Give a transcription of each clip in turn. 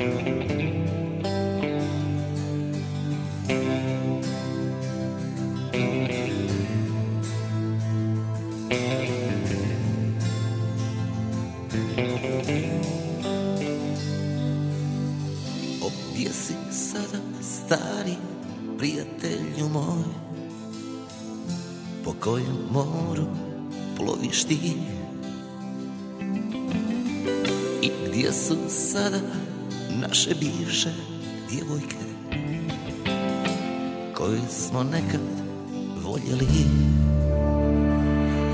Gdje si sada stari prijatelju moj Po kojem moru ploviš ti. I sada naše bivše djevojke Koje smo nekad voljeli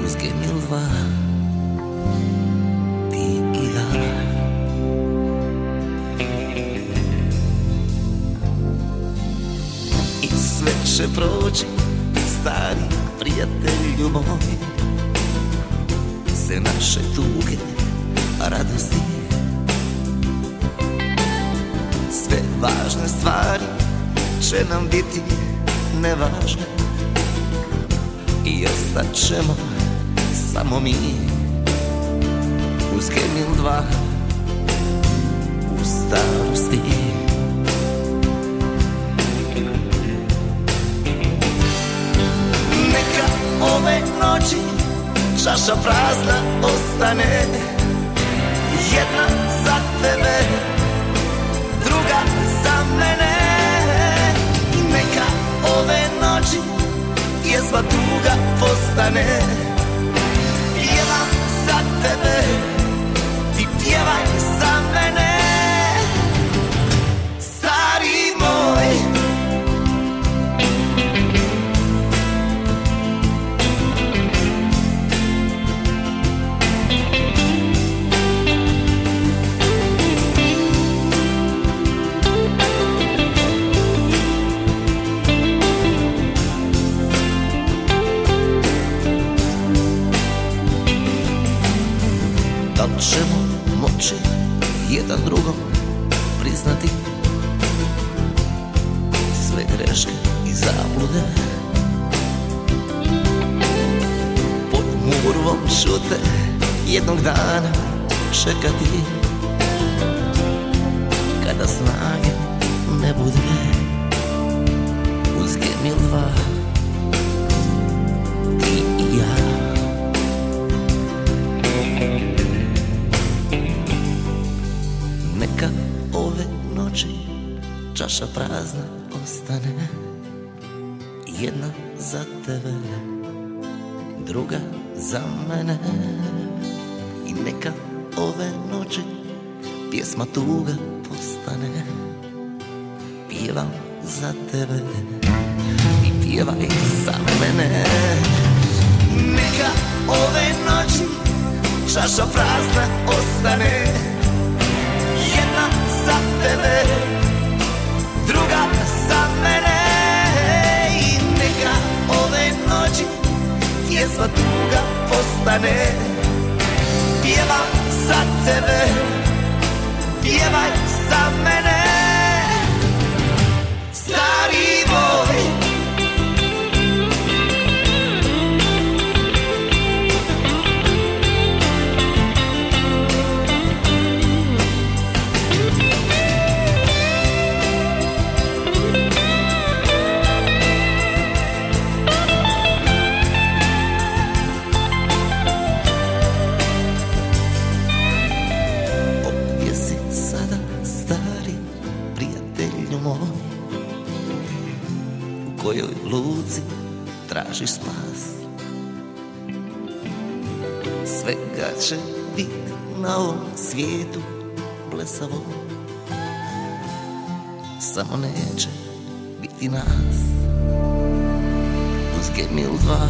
Uz Gemil dva Ti i ja. I sve će proći stari prijatelju moj Sve naše tuge, radosti Sve važne stvari će nam biti nevažne. I ostat ćemo samo mi Uz Gemil dva u starosti. Neka ove noći čaša prazna ostane. Jedna pjesma tuga postane. Pjevam za tebe, moći jedan drugom priznati sve greške i zablude. Pod murvom šute jednog dana čekati Kada snage ne bude. Uz Gemil čaša prazna ostane. Jedna za tebe, druga za mene. I neka ove noći pjesma tuga postane. Pjevam za tebe i pjevaj za mene. Neka ove noći čaša prazna ostane pjesma tuga postane. Pjevam za tebe, pjevaj za mene tražiš spas. Svega će bit na ovom svijetu blesavo. Samo neće biti nas. Uz Gemil dva